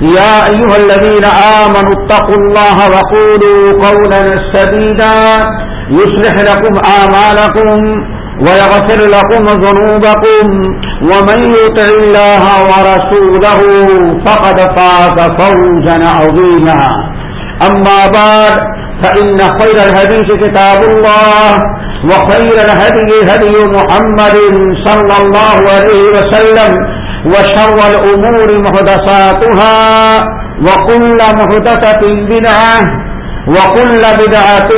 يا أيها الذين آمنوا اتقوا الله وقولوا قولا سديدا يصلح لكم آمالكم ويغفر لكم ذنوبكم ومن يطع الله ورسوله فقد فاز فوزا عظيما. أما بعد، فإن خير الهديث كتاب الله وخير الهدي هدي محمد صلى الله عليه وسلم وشر الأمور مهدساتها وكل مهدسة بدعة وكل بدعة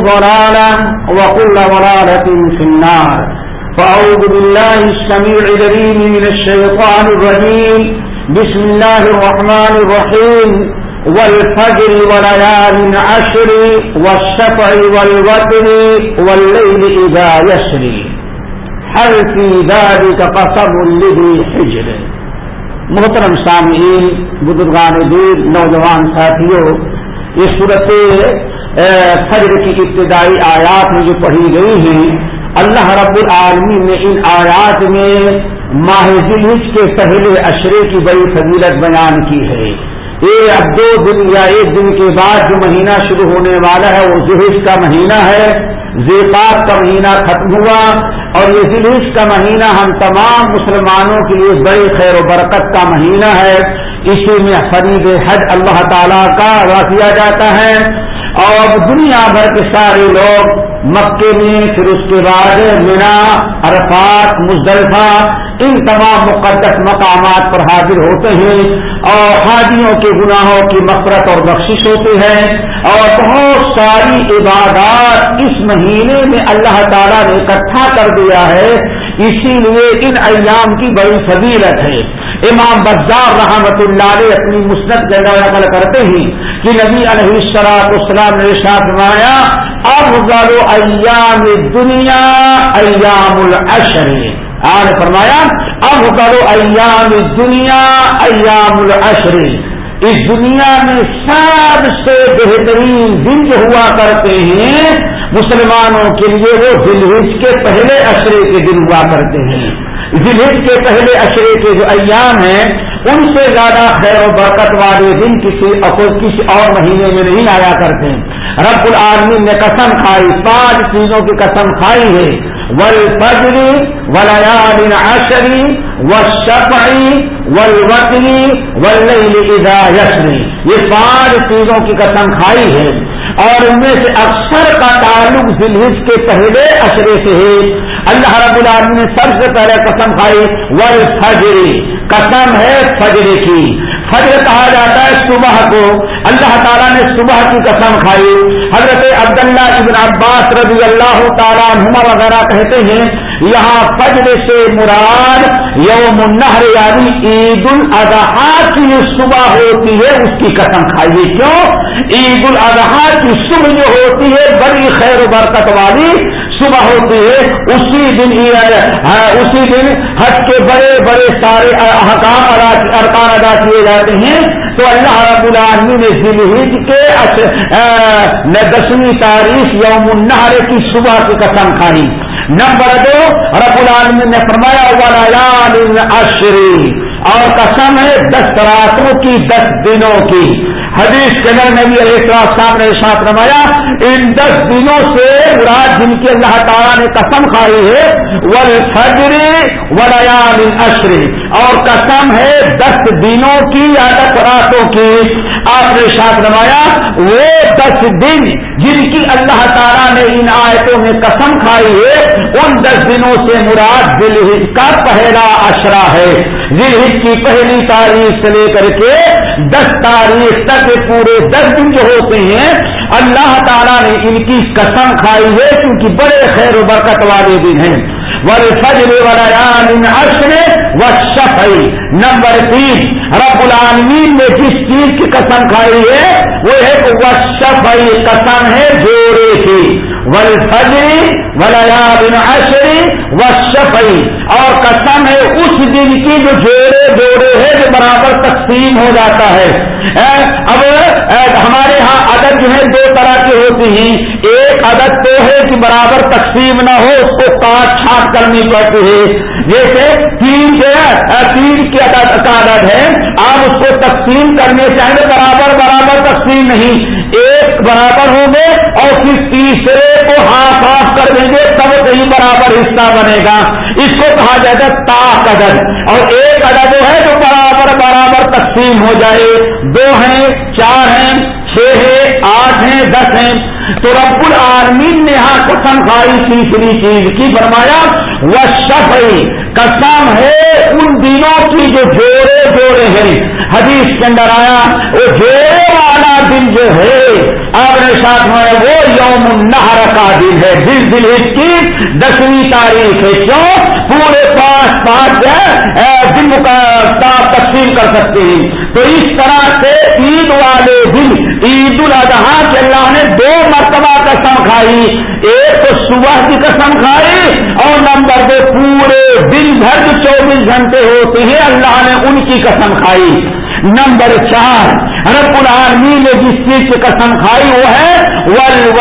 ضلالة وكل ضلالة في النار. فأعوذ بالله السميع العليم من الشيطان الرجيم. بسم الله الرحمن الرحيم. والفجر وليال عشر والشفع والوتر والليل إذا يسري هل في ذلك قسم لذي حجر؟ محترم سامعین، بزرگان دیر نوجوان ساتھیوں یہ صورت فجر کی ابتدائی آیات میں جو پڑھی گئی ہیں، اللہ رب العالمین نے ان آیات میں ماہ ذلحج کے پہلے اشرے کی بڑی فضیلت بیان کی ہے۔ یہ اب دو دن یا ایک دن کے بعد جو مہینہ شروع ہونے والا ہے، وہ ذہج کا مہینہ ہے زیقات کا مہینہ ختم ہوا اور یہ ذلحج کا مہینہ ہم تمام مسلمانوں کے لیے بڑی خیر و برکت کا مہینہ ہے۔ اسی میں فرید حج اللہ تعالیٰ کا ادا کیا جاتا ہے۔ اور دنیا بھر کے سارے لوگ مکے میں، پھر اس کے بعد مینا، عرفات، مزدلفہ، ان تمام مقدس مقامات پر حاضر ہوتے ہیں اور حاجیوں کے گناہوں کی مفرت اور بخشش ہوتی ہے اور بہت ساری عبادات اس مہینے میں اللہ تعالیٰ نے اکٹھا کر دیا ہے۔ اسی لیے ان ایام کی بڑی فضیلت ہے۔ امام بزار رحمت اللہ علیہ اپنی مسنت کے نقل کرتے ہیں کہ نبی علیہ السلاط اسلام نے ساتھ مایا افضل ایام دنیا ایام العشر۔ آج فرمایا، افضل ایام دنیا ایام العشر۔ اس دنیا میں سب سے بہترین دن جو ہوا کرتے ہیں، مسلمانوں کے لیے وہ دلہج کے پہلے اشرے کے دن ہوا کرتے ہیں۔ دلہج کے پہلے اشرے کے جو ایام ہیں، ان سے زیادہ خیر و برکت والے دن کسی کسی اور مہینے میں نہیں آیا کرتے۔ ہیں رب العالمین نے قسم کھائی، پانچ چیزوں کی قسم کھائی ہے۔ ول فجری ولیال عشری و شفعی ول وطنی ول یہ پانچ چیزوں کی قسم کھائی ہے اور ان میں سے اکثر کا تعلق ذلحج کے پہلے اشرے سے ہے۔ اللہ رب العالمین نے سب سے پہلے قسم کھائی ول قسم ہے فجر کی۔ فجر کہا جاتا ہے صبح کو۔ اللہ تعالیٰ نے صبح کی قسم کھائی۔ حضرت عبداللہ ابن عباس رضی اللہ تعالیٰ نما وغیرہ کہتے ہیں، یہاں فجر سے مراد یوم النہر یعنی عید الاضحیٰ کی صبح ہوتی ہے، اس کی قسم کھائیے کیوں؟ عید الاضحیٰ کی صبح جو ہوتی ہے، بڑی خیر و برکت والی صبح ہوتی ہے، اسی دن ہاں، اسی دن حج کے بڑے بڑے سارے احکام ارکان ادا کیے جاتے ہیں۔ تو اللہ رب العالمین نے ذلحج کے اچھا، دسویں تاریخ یوم النہر کی صبح کی قسم کھائی نمبر دو، رب العالمین نے فرمایا والا عشری اور قسم ہے، دس راتوں کی، دس دنوں کی۔ حدیث کے اندر نبی علیہ السلام نے ساتھ روایا ان دس دنوں سے رات جن کی اللہ تعالیٰ نے قسم کھائی ہے ول فجری ولیام اشری اور قسم ہے دس دنوں کی یا دس راتوں کی۔ آپ نے ساتھ روایا وہ دس دن جن کی اللہ تعالیٰ نے ان آیتوں میں قسم کھائی ہے، ان دس دنوں سے مراد دل کا پہلا اشرا ہے۔ دل کی پہلی تاریخ سے لے کر کے دس تاریخ تک پورے دس دن جو ہوتے ہیں، اللہ تعالیٰ نے ان کی قسم کھائی ہے کیونکہ بڑے خیر و برکت والے دن ہیں۔ ول فجر اشر و شفئی نمبر تین، رب العالمین نے جس چیز کی قسم کھائی ہے، وہ ایک شفئی قسم ہے جوڑے کی ول فجری ولیا و شفئی اور قسم ہے، اس دن کی جو جوڑے جوڑے ہے جو برابر تقسیم ہو جاتا ہے۔ اب ہمارے ہاں عدد جو ہے دو طرح کی ہوتی ہیں۔ ایک عدد تو ہے کہ برابر تقسیم نہ ہو، اس کو کاٹ چھانٹ کرنی پڑتی ہے۔ جیسے تین کے تین کی عدد، کا عدد ہے۔ آپ اس کو تقسیم کرنے چاہیں برابر برابر تقسیم نہیں۔ ایک برابر ہوں گے اور پھر تیسرے کو ہاتھ آف کر دیں گے، تب کہیں برابر حصہ بنے گا۔ اس کو کہا جائے گا تاک عدد اور ایک عدد ہے جو برابر برابر تقسیم ہو جائے۔ دو ہیں، چار ہیں، چھ ہیں، آٹھ ہیں، دس ہیں۔ تو رب العالمین نے یہاں قسم کھائی تیسری چیز کی فرمایا وہ شفئی قسم ہے ان دنوں کی جو جوڑے جوڑے ہیں۔ حدیث کے اندر آیا، وہ جوڑے والا دن جو ہے، آپ نے ساتھ میں وہ یوم النہر کا دن ہے۔ جس دن اس کی دسویں تاریخ ہے۔ کیوں؟ پورے پانچ پانچ دن کا تقسیم کر سکتے ہیں۔ تو اس طرح سے عید والے دن عید الاضحیٰ کے اللہ نے دو مرتبہ قسم کھائی۔ ایک تو صبح کی قسم کھائی اور نمبر دو پورے دن بھر جو چوبیس گھنٹے ہوتے ہیں اللہ نے ان کی قسم کھائی۔ نمبر چار، رب العالمین نے جس چیز کی قسم کھائی وہ ہے ول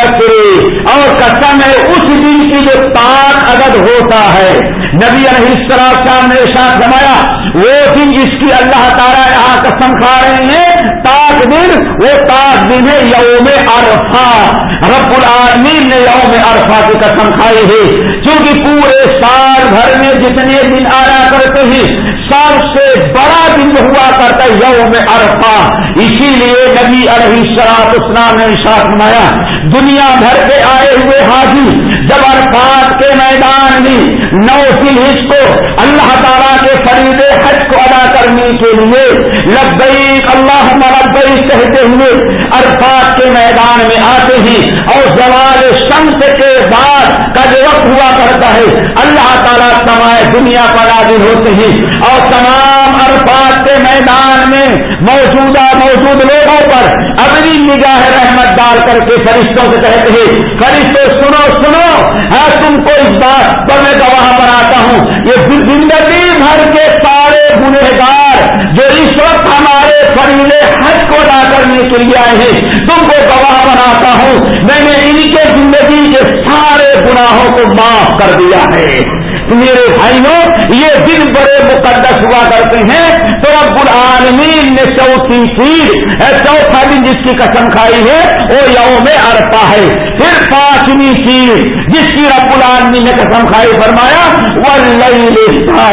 اور قسم ہے اس دن کی جو تاک عدد ہوتا ہے۔ نبی علیہ السلام نے ارشاد فرمایا، وہ دن جس کی اللہ تعالیٰ یہاں قسم کھا رہے ہیں، تاج دن، وہ تاج دن ہے یوم عرفہ۔ رب العالمین نے یوم عرفہ کی قسم کھائی ہے۔ کیونکہ پورے سال بھر میں جتنے دن آیا کرتے ہیں سب سے بڑا دن ہوا کرتا ہے، یوم عرفہ۔ اسی لیے نبی علیہ شراط اسلام نے ساتھ نمایا دنیا بھر کے آئے ہوئے حاجی، جب عرفات کے میدان میں نو اس کو اللہ تعالیٰ کے فرید حج کو ادا کرنے کے لیے لبیک اللہ مربئی کہتے ہوئے عرفات کے میدان میں آتے ہیں اور زوال شمس کے بعد کا جو وقت ہوا کرتا ہے، اللہ تعالیٰ سمائے دنیا پر عادل ہوتے ہیں اور تمام عرفات کے میدان میں موجودہ موجود لوگوں پر اپنی نگاہ رحمت ڈال کر کے فرشتوں سے کہتے ہیں فرشتوں سنو سنو ہاں تم کو اس بات پر میں گواہ بناتا ہوں۔ یہ زندگی بھر کے سارے گنہگار جو اس وقت ہمارے فریلے حج کو ادا کرنے کے لیے آئے ہیں، تم کو گواہ بناتا ہوں۔ میں نے ان کے زندگی کے سارے گناہوں کو معاف کر دیا ہے۔ میرے بھائیوں، یہ دن بڑے مقدس ہوا کرتے ہیں۔ تو رب العالمین نے چوتھی چیز چوتھا دن جس کی قسم کھائی ہے، وہ یوم عرفہ ہے۔ پھر پانچویں چیز جس کی رب العالمین نے قسم کھائی، فرمایا وہ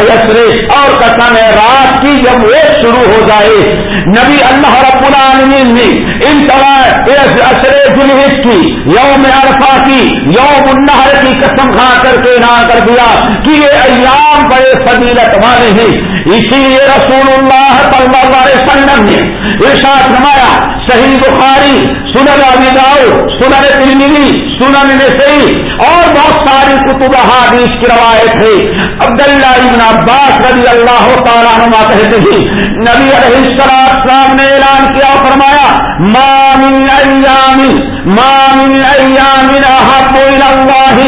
یسرے اور قسم ہے، رات کی جب وہ شروع ہو جائے۔ نبی اللہ رب العالمین نے ان اشرے جلحج کی یوم عرفہ کی یوم النہر کی قسم کھا کر کے نہ کر دیا کہ یہ ایام بڑے فضیلت والے ہیں۔ اسی لیے رسول اللہ صلی اللہ علیہ وسلم نے ارشاد نمایا صحیح بخاری، سنن ابی داؤ سنن ترمذی، سنن نسائی اور بہت ساری کتب حدیث کی روایت ہے۔ عبداللہ ابن عباس رضی اللہ تعالیٰ عنہ کہتے ہیں، نبی علیہ السلام نے اعلان کیا فرمایا، ما من ایام ما من ایام احب الى اللہ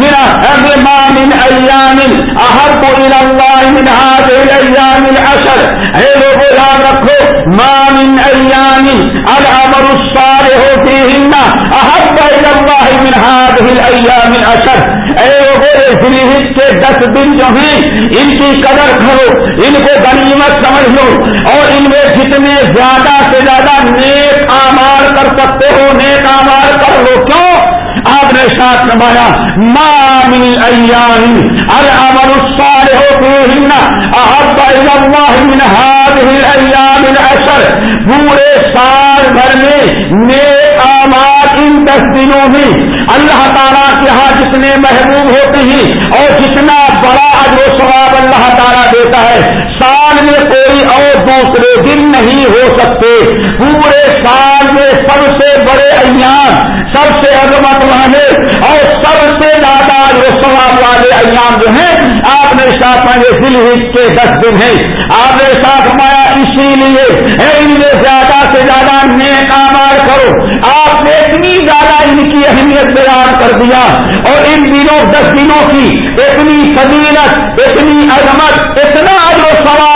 من ما من ایام احب الى اللہ من هذه الايام العشر. اے لوگوں یاد رکھو ما من ایام الامر الصالح فيهن احب الى اللہ من هذه الايام العشر. اے کے دس دن جو ہیں ان کی قدر کرو ان کو غنیمت سمجھ لو، اور ان میں جتنے زیادہ سے زیادہ نیک آمار کر سکتے ہو نیک آمار کر لو۔ کیوں؟ آپ نے ساتھ نمایا مامن ایام الامر الصالح فیہن احب اللہ من هذه الايام العشر پورے سال بھر میں نیک اعمال ان دس دنوں میں اللہ تعالیٰ کے ہاں جتنے محبوب ہوتے ہیں اور جتنا بڑا اجر و ثواب اللہ تعالیٰ دیتا ہے سال میں کوئی اور دوسرے دن نہیں ہو سکتے۔ پورے سال میں سب سے بڑے ایام، سب سے عظمت والے اور سب سے زیادہ جو سواب والے ایام جو ہیں، آپ نے ساتھ میں دل ہی کے دس دن ہیں۔ آپ نے ساتھ مایا اسی لیے ان میں زیادہ سے زیادہ نیک آمار کرو۔ آپ نے اتنی زیادہ ان کی اہمیت بیان کر دیا اور ان دنوں، دس دنوں کی اتنی فضیلت، اتنی عظمت، اتنا جو سواب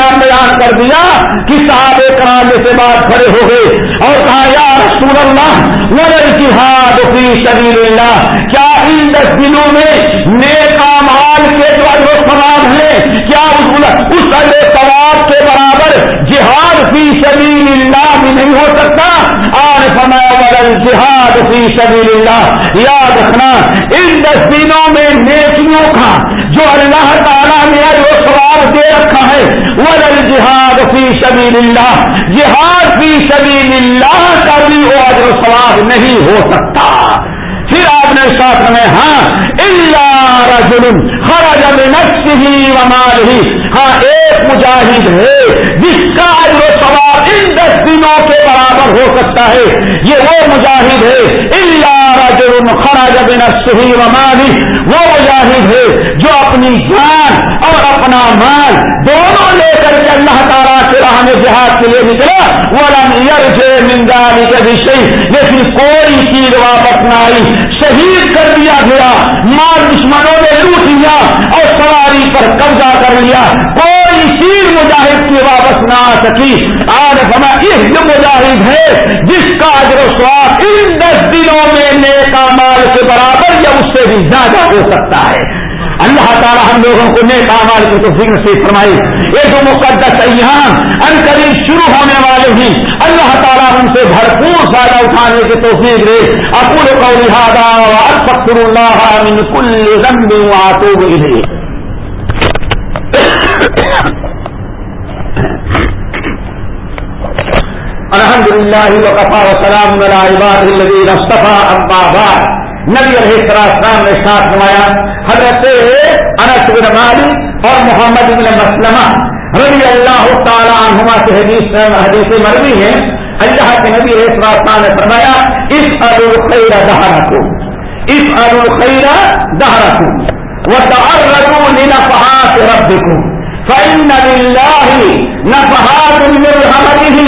والے ایام بیان کر دیا کہ صاحب کرام سے بات کھڑے ہو گئے اور کہا، یا رسول اللہ وہ جہاد فی سبیل اللہ کیا ان دس دنوں میں نیک مال کے جو اجر ثواب ہے کیا اس اجر ثواب کے برابر جہاد فی سبیل اللہ بھی نہیں ہو سکتا؟ آج فرمایا ورل جہاد فی سبیل اللہ یاد رکھنا، ان دس دنوں میں نیکیوں کا جو اللہ تعالیٰ نے اجر ثواب دے رکھا ہے ورل جہاد فی سبیل اللہ جہاد فی سبیل اللہ کا بھی وہ اجر ثواب نہیں ہو سکتا۔ پھر آپ نے ساتھ میں ہاں اللہ رجل خرج بنفسه وماله۔ ہاں ایک مجاہد ہے، جس کا جو سواب ان دس دنوں کے برابر ہو سکتا ہے۔ یہ وہ مجاہد ہے۔ اللہ رجل خرج بنفسه وہ مجاہد ہے جو اپنی جان اور اپنا مال دونوں لے کر کے اللہ تعالیٰ کے راہ میں جہاد کے لیے نکلا۔ وہ رنگ کے بھی لیکن کوئی چیز واپس نہ آئی۔ شہید کر دیا گیا۔ مال دشمنوں نے لوٹ لیا اور سواری پر قبضہ کر لیا۔ کوئی چیز مجاہد کی واپس نہ آ سکی۔ آج ہمیں اس مجاہد ہے، جس کا اجر و سواب ان دس دنوں میں نیکا مال کے برابر یا اس سے بھی زیادہ ہو سکتا ہے۔ اللہ تعالیٰ ہم لوگوں کو نیک مال کی تو سے فرمائی یہ جو مقدس ایام، ان قریب شروع ہونے والے ہی اللہ تعالیٰ ان سے بھرپور فائدہ اٹھانے کی توفیق دے۔ اکول کو لہٰذا اللہ من کل ذنب واتوب الیہ الحمد للہ وقفا وسلام عباد الذین اصطفى اما بعد۔ نبی علیہ السلام نے ساتھ نمایا حضرت انس بن مالک اور محمد بن مسلمہ رضی اللہ تعالیٰ عنہما سے حدیث حدیث مروی ہے۔ اللہ کے نبی علیہ السلام نے فرمایا، اس ارو خیرہ الخیر دہرکو اس ارو خیرہ الخیر دہرکو وتعرضوا لنفحات ربكم. فإن لله نفحات من رحمته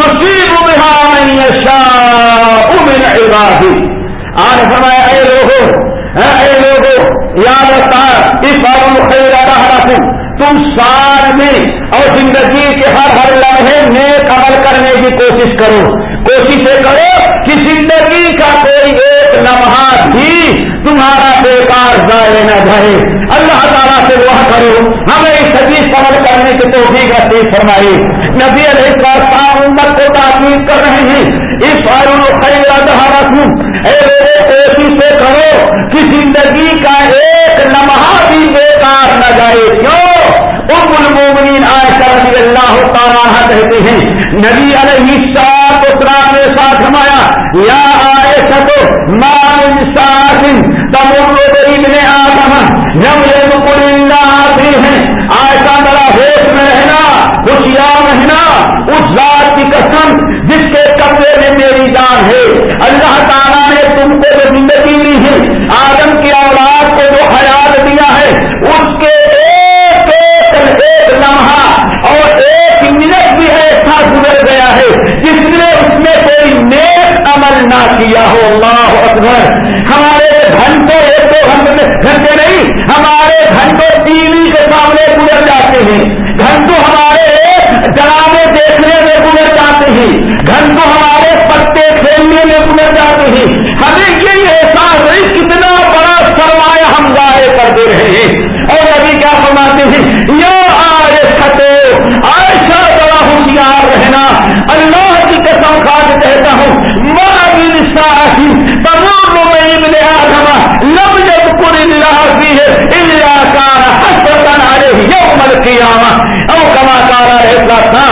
يصيب بها من يشاء من عباده. آج فرمایا، اے لوگو اے لوگو یاد رکھتا اس بار خیر رکھوں تم سال میں اور زندگی کے ہر ہر لمحے نیک عمل کرنے کی کوشش کرو۔ کوشش کرو کہ زندگی کا کوئی ایک لمحہ بھی تمہارا بیکار ضائع نہ جائے۔ اللہ تعالیٰ سے دعا کرو۔ ہمیں اس حدیث عمل کرنے کی توفیق نصیب فرمائی نبی علیہ السلام امت کو تعمیر کر رہے ہیں۔ اس بار خیر رکھوں کوشش سے کرو کہ زندگی کا ایک لمحہ بھی بیکار نہ جائے۔ کیوں؟ ام المومنین عائشہ رضی اللہ تعالیٰ کہتے ہیں، نبی علیہ السلام کو اسلام نے ساتھ گویا یا عائشہ تو مان ساتھ تمام ابن آدم جب یہ مکل اللہ آتے ہیں عائشہ میرا ہوش میں رہنا ہوشیار رہنا اس ذات کی قسم جس کے قبضے میں میری جان ہے اللہ تعالیٰ نے تم کو جو زندگی دی ہے آدم کی اولاد کو جو حیات دیا ہے اس کے ایک ایک ایک لمحہ اور ایک منٹ بھی ایسا گزر گیا ہے جس نے اس میں کوئی نیک عمل نہ کیا ہو اللہ اکبر ہمارے گھنٹوں ایک دو گھنٹے گھنٹے نہیں ہمارے گھنٹوں ٹی وی کے سامنے گزر جاتے ہیں گھنٹوں ہمارے جنابے دیکھنے میں گزر جاتے ہیں گھنٹوں ہمارے پتے کھیلنے میں گزر جاتے ہیں ہمیں یہ احساس ہے کتنا بڑا سروا القیامہ او کما کارا رہتا تھا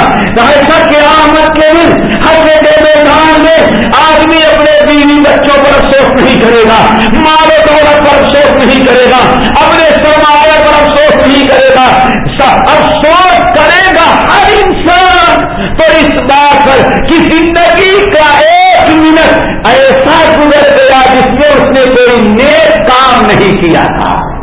ایسا قیامت کے دن ہر میدان میں آدمی اپنے بیوی بچوں پر افسوس نہیں کرے گا مال و دولت پر افسوس نہیں کرے گا اپنے سرمایہ پر افسوس نہیں کرے گا افسوس کرے گا ہر انسان تو اس بات پر کہ زندگی کا ایک منٹ ایسا گزر گیا جس میں اس نے کوئی نیک کام نہیں کیا تھا۔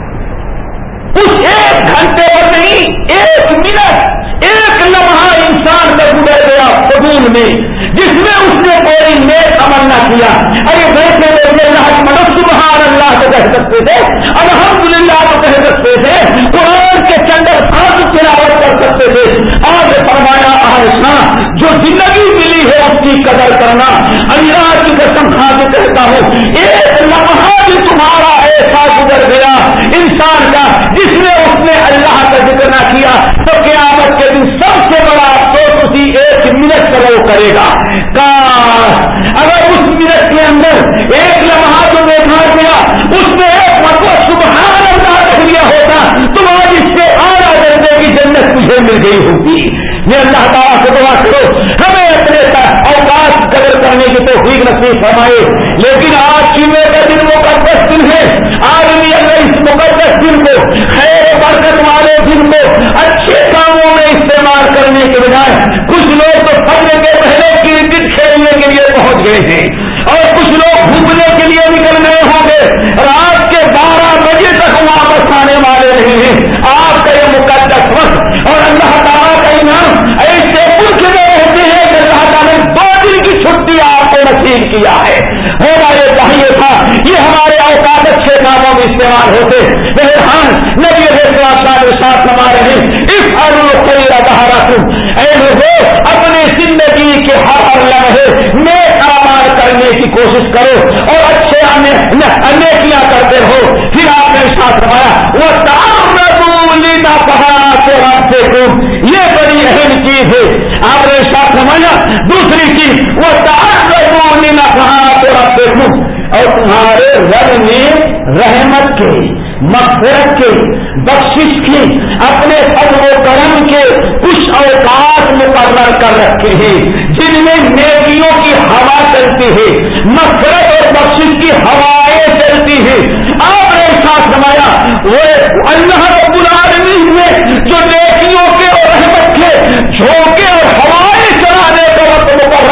اس ایک گھنٹے پر نہیں، ایک منٹ، ایک لمحہ انسان کا گزر گیا قبول میں، جس میں اس نے کوئی نیک عمل نہ کیا۔ ارے ویسے ویسے اللہ مدد سبحان اللہ کو کہہ سکتے تھے الحمد للہ کو کہہ سکتے تھے، قرآن کے چندر خاص تلاوت کر سکتے تھے۔ آج فرمایا آسنا جو زندگی ملی ہے، اس کی قدر کرنا۔ اللہ قسم کھا کے کہتا ہوں۔ ایک لمحہ بھی تمہارا ایسا گزر گیا۔ انسان کا جس میں اس نے اللہ کا ذکر نہ کیا، تو قیامت کے دن سب سے بڑا افسوس اسی ایک منٹ کا وہ کرے گا۔ اگر اس منٹ کے اندر ایک لمحہ جو دیکھا گیا، اس میں ایک مطلب سبحان اللہ کہہ دیا ہوتا، تو آج اس سے آرا درجے کی جنت تجھے مل گئی ہوگی۔ یہ اللہ تعالیٰ سے دعا کرو۔ ہمیں اپنے اوقات قدر کرنے کی نصیب فرمائے، لیکن آج چینے کا دن مقدس دن ہے۔ آدمی اگر اس مقدس دن کو، خیر برکت والے دن کو اچھے کاموں میں استعمال کرنے کے بجائے کچھ لوگ تو پڑھنے کے پہلے کرکٹ کھیلنے کے لیے پہنچ گئے تھے اور کچھ لوگ گھومنے کے لیے نکل گئے ہوں گے۔ رات کے بارہ بجے تک واپس چھٹی آپ کو نصیب کیا ہے۔ ہونا یہ چاہیے تھا۔ یہ ہمارے اوقات اچھے کاموں میں استعمال ہوتے۔ بہرحان نبی ساتھ نما رہے اس ہر کوئی رہا تم اے لوگوں اپنی زندگی کے ہر ہر لمحے نیک کاروبار کرنے کی کوشش کرو اور اچھے نیکیاں کرتے رہو پھر آپ نے ساتھ روایا وہ تمام نہ پہاڑ سے آپ سے یہ بڑی اہم چیز ہے آپ نے ساتھ روایا دوسری چیز وہ تمام اور تمہارے رب میں رحمت کے مغفرت کے بخشش کی، اپنے فضل و کرم کے کچھ اوقات مقرر کر رکھے ہیں، جن میں نیکیوں کی ہوا چلتی ہے، مغفرت اور بخشش کی ہوائیں چلتی ہیں۔ آپ نے ساتھ سمایا وہ اللہ رب العالمین نے جو نیکیوں کے اور رحمت کے، جھونکے اور ہوائیں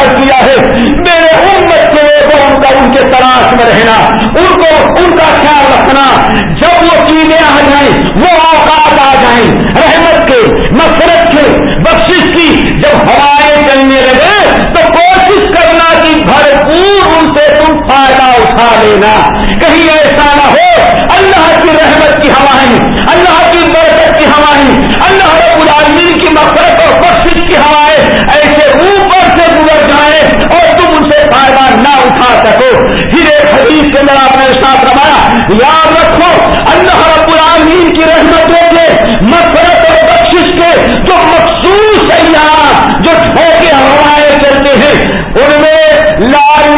مقرر کیا ہے۔ میرے امت کے ان کا ان کے تلاش میں رہنا، ان کو ان کا خیال رکھنا۔ جب وہ چیزیں آ جائیں، وہ اوقات آ جائیں۔ رحمت کے نفرت کے، بخشش کی۔ جب ہوائیں چلنے لگے، تو کوشش کرنا کہ بھرپور ان سے تم فائدہ اٹھا لینا۔ کہیں ایسا نہ ہو، اللہ کی رحمت کی ہوائیں، اللہ کی برکت کی ہوائیں، اللہ رب العالمین کی مفرت اور بخشش کی ہوائیں ایسے اوپر سے گزر جائیں اور تم ان سے فائدہ نہ اٹھا سکو۔ پھر ایک حدیث کے اندر آپ نے ساتھ روایا یاد رکھو، اللہ رب العالمین کی رحمتوں کے مفرت اور بخشش کے جو مخصوص ایام جو ٹھوکے ہوائیں چلتے ہیں، ان میں لال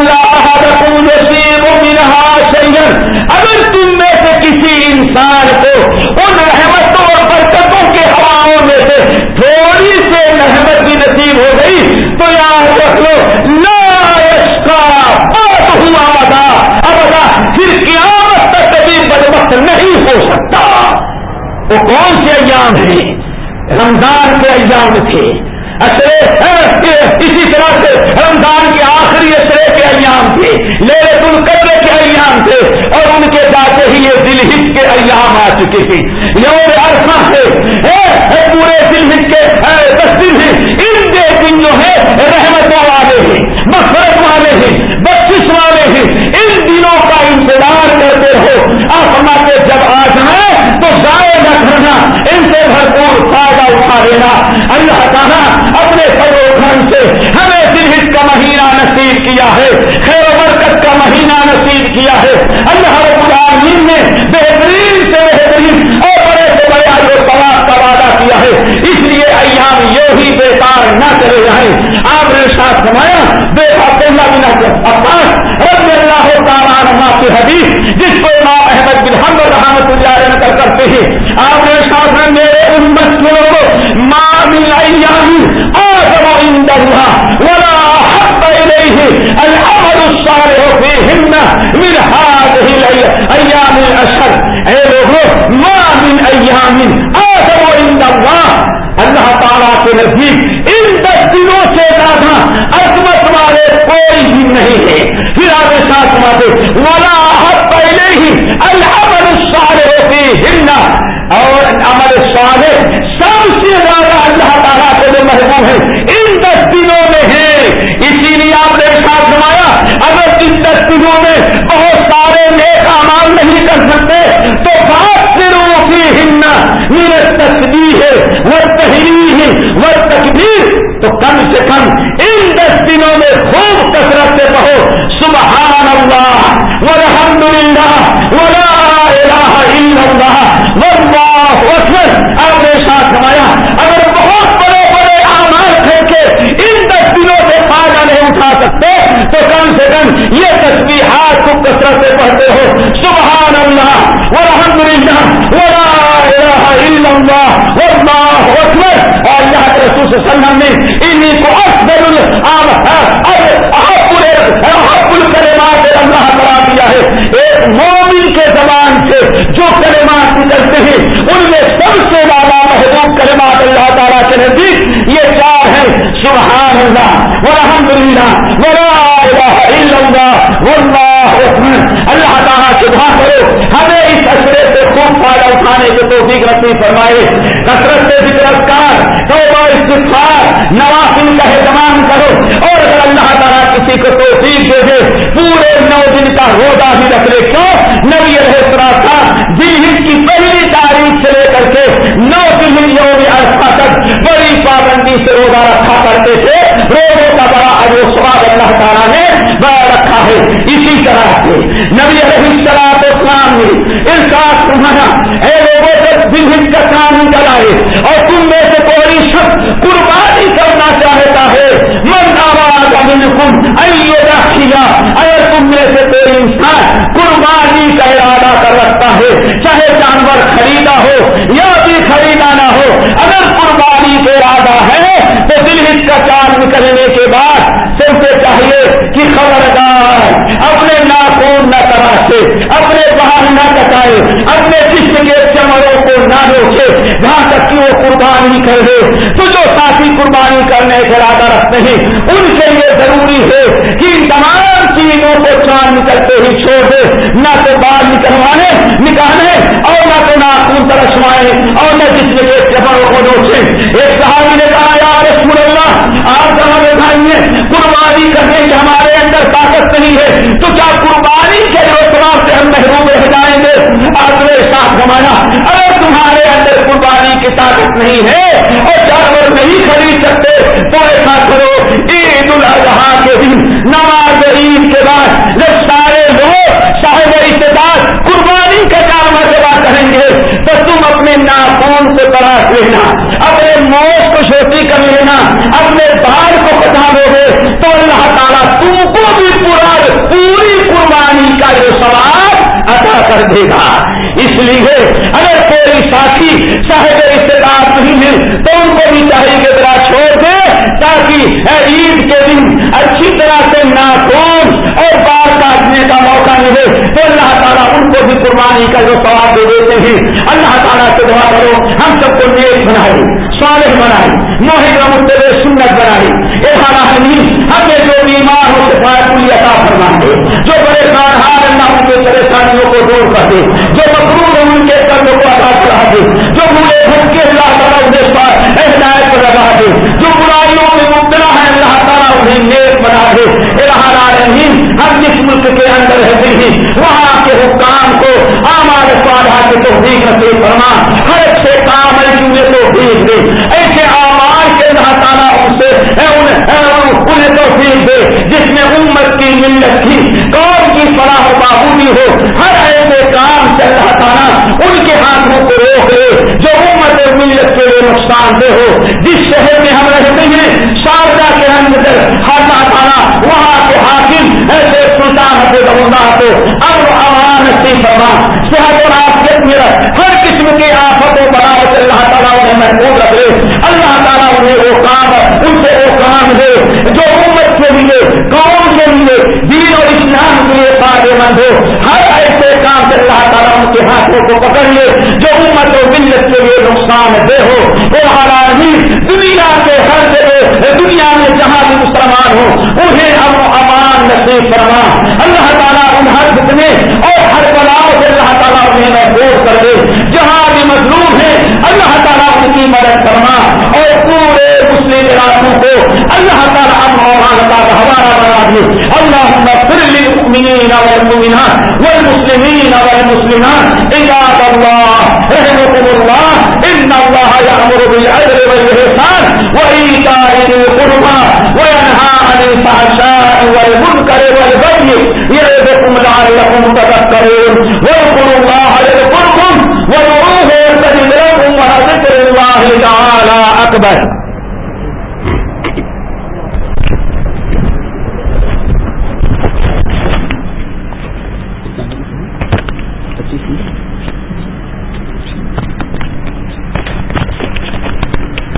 نصیب منہا سید اگر تم میں سے کسی انسان کو ان رحمتوں اور برکتوں کے ہواؤں میں سے تھوڑی سے رحمت بھی نصیب ہو گئی تو یاد رکھ لو لاش کا بہت ہوا بتا اب پھر قیامت تک کبھی بدمخت نہیں ہو سکتا وہ کون سے ایام ہیں رمضان کے ایام اسی طرح سے رمضان کے آخری اشرے کے ایام تھے میرے تم قدرے کے ایام تھے اور ان کے جاتے ہی یہ دل ہت کے ایام آ چکے تھے۔ یوم عرصہ سے پورے دل ہت کے دس دن ہیں ان دے دن جو ہے رحمتوں والے ہیں مفرت والے ہیں بخش والے ہیں۔ ان دنوں کا انتظار کرتے ہو آپ کے جب آ جائیں تو ضائع نہ کرنا، ان سے بھرپور فائدہ اٹھا لینا۔ اللہ تعالیٰ اپنے سروکھن سے ہمیں دل کا مہینہ نصیب کیا ہے، خیر و برکت کا مہینہ نصیب کیا ہے۔ اللہ رب العالمین نے بہترین سے بہترین اور بڑے سے بڑے آج طلاق کا وعدہ کیا ہے۔ اس لیے ایام یہ ہی بیکار نہ چلے جائیں۔ آپ نے ساتھ سمایا بے حقیقہ بنا عباس رب اللہ تعالیٰ عنہ کی حدیث، جس کو امام احمد بن حمد رحمت اللہ کر کرتے ہیں۔ آپ نے ساتھ میرے امت الأيام آدم عند الله ولا أحب إليه. العمل الصالح فيهن من هذه الأيام الأشهر. اے لوگوں ما من أيام آدم عند الله. اللہ تعالیٰ کے نزدیک ان دس دنوں سے زیادہ عظمت والے کوئی بھی نہیں ہے. پھر آگے ساتھ ماتے والا پہلے ہی الحمد سارے ہوتے ہندا ہے ان دس دنوں میں ہے۔ اسی لیے آپ نے ساتھ نمایا اگر ان دس دنوں میں بہت سارے نیک امال نہیں کر سکتے، تو بات سے روکی ہننا۔ میرے تصویر ہے، وہ تحریر ہے، وہ تقبیر تو کم سے کم ان دس دنوں میں خوب کثرت سے کہو سبحان اللہ والحمد للہ ولا الہ الا اللہ، واللہ اکبر۔ آپ نے ساتھ نمایا اگر بہت بڑے بڑے آمار پھینکے ان دس دنوں سے فائدہ نہیں اٹھا سکتے تو کم سے کم یہ تصویر کو کثرت سے پڑھتے ہو۔ سبحان اللہ والحمد للہ ولا الہ الا اللہ واللہ اکبر۔ اور اللہ کے رسول صلی اللہ علیہ وسلم نے انہیں کو افضل الکلمات اللہ قرار دیا ہے۔ ایک مومن کے زبان سے جو کلمات نکلتے ہیں، ان میں سب سے زیادہ محبوب کلمات اللہ تعالیٰ کے نزدیک یہ چار ہیں۔ سبحان اللہ الحمد للہ اللہ تعالیٰ سے کرو ہمیں اس اثرے سے خوب فائدہ اٹھانے کے توفیق رکھنی فرمائے، کثرت سے ذکر توبہ استفار نوافل کا اہتمام کرو، اور اگر اللہ تعالیٰ کسی کو توفیق دے دے، پورے نو دن کا روزہ بھی رکھ لے، کیوں؟ نبی رہے تھا دن کی پہلی تاریخ سے لے کر کے نو دن یوم عرفہ تک بڑی پابندی سے روزہ رکھا کرتے تھے۔ روزوں کا بڑا اجوسواد اللہ تعالیٰ نے بڑا رکھا ہے۔ اسی طرح سے نبی رہی سلاد اسلام تمہارا اے لوگوں سے دن کا کام نکل آئے اور تم میں سے کوئی شخص قربانی کرنا چاہتا ہے۔ من آواز امن کم کیا اگر تم میں سے کوئی انسان قربانی کا ارادہ کر رکھتا ہے، چاہے جانور خریدا ہو یا بھی خریدا نہ ہو، اگر قربانی کا ارادہ ہے، تو دل کا چاند نکلنے کے بعد سب سے چاہیے کہ خبردار، اپنے ناخون نہ تراشے، اپنے باہر نہ کٹائے، اپنے جسم کے چمڑوں کو نہ روکے، جہاں تک کہ وہ قربانی کر دے۔ تو جو ساتھی قربانی کرنے کا ارادہ رکھتے ہیں ان کے لیے ضروری ہے کہ تمام چیزوں کو چاند نکلتے ہی چھوڑ دے، نہ تو بال نکلوانے، نکالنے، اور نہ تو ناخون ترسوائے اور نہ جسم کے چمڑوں کو نوچے ایک صحابی نے کہا یار رسول اللہ، آپ ہمارے بھائی قربانی کرنے کی ہمارے اندر طاقت نہیں ہے، تو کیا قربانی کے روزگار سے ہم محروم رہ جائیں گے؟ آپ نے ساتھ کمایا اگر تمہارے اندر قربانی کی طاقت نہیں ہے، اور جانور نہیں خرید سکتے، تو ایسا کرو، عید الاضحیٰ کے دن نماز عید کے بعد جب سارے لوگ صاحب اشتدار قربانی کا جانور جمع کریں گے تو تم اپنے ناخون کو تلاش لینا، اپنے موت کو چھوٹی کر لینا، اپنے بال کو بتا دو گے تو اللہ تعالیٰ تم کو بھی پورا پوری قربانی کا جو سوال ادا کر دے گا۔ اس لیے اگر کوئی ساتھی صاحب رشتے نہیں مل، تو ان کو بھی چاہیے کہ ذرا چھوڑ دے تاکہ عید کے دن اچھی طرح سے ناخون اور بال کاٹنے کا موقع ملے تو اللہ تعالیٰ ان کو بھی قربانی کا جو سواب دے دیتے ہیں، اللہ تعالیٰ سے دعا کرو، ہم سب کو نیک بنائے، صالح بنائے موہد مستر سنت بنائے۔ ہمیں جو بیمار ہو پوری عطا فرما دے جو پریشان ہار اللہ ان کے پریشانیوں کو دور کر دے، جو مقروض ان کے قرضوں کو ادا کرا دے، جو برے بھوک کے اللہ تعالیٰ انہیں پر ہدایت پر لگا دے، جو برائیوں میں مبتلا ہے اللہ تعالیٰ انہیں نیک بنا دے۔ العالمین ہم جس ملک کے اندر رہتے ہیں وہاں کے حکام کو آمار سوادہ کے توفیق نصیب فرما، ہر اچھے کام ہے جملے توفیق دے۔ ایسے آمار کے اللہ تعالیٰ ان سے انہیں توفیق دے، جس میں امت کی ملت تھی، قوم کی فلاح و بابودی ہو۔ ہر ایسے کام سے اللہ تعالیٰ ان کے ہاتھوں کو روک لے، جو امت اور ملت کے لیے نقصان دہ ہو۔ جس شہر میں ہم رہتے ہیں شاردا کے اندر اللہ تعالیٰ وہاں کے حاکم ایسے سلطان حضرت اللہ کو اب امان نصیب فرما۔ صحت اور آفیت میں ہر قسم کی آفت و بڑھاوت اللہ تعالیٰ انہیں محبوب رکھے اللہ تعالیٰ انہیں وہ کام ان سے وہ کام دے۔ جو امت کے لیے، قوم کے لیے، دین اور اسلام کے لیے فائدے مند ہو۔ ہر ایسے سے اللہ تعالیٰ ان کے ہاتھوں کو پکڑ لے، جو امت و ملت کے لیے نقصان دہ ہو، وہ آرامی دنیا کے ہر جگہ، دنیا میں جہاں بھی مسلمان ہو انہیں ہم امان نصیب فرما۔ اللہ تعالیٰ ان ہر فتنے اور ہر بلاؤ سے اللہ تعالیٰ انہیں محفوظ کر دے جہاں بھی مظلوم ہے اللہ تعالیٰ ان کی مدد فرما اور پورے مسلم علاقوں کو اللہ تعالیٰ امن اور کا ہمارا بنا دے اللہ پھر للمؤمنين والمؤمنات والمسلمين والمسلمات. عباد الله، رحمكم الله. إن الله يأمر بالعدل والإحسان وإيتاء ذي القربى وينهى عن الفحشاء والمنكر والبغي يعظكم لعلكم تذكرون. واذكروا الله يذكركم وادعوه يستجب لكم وذكر الله تعالى أكبر.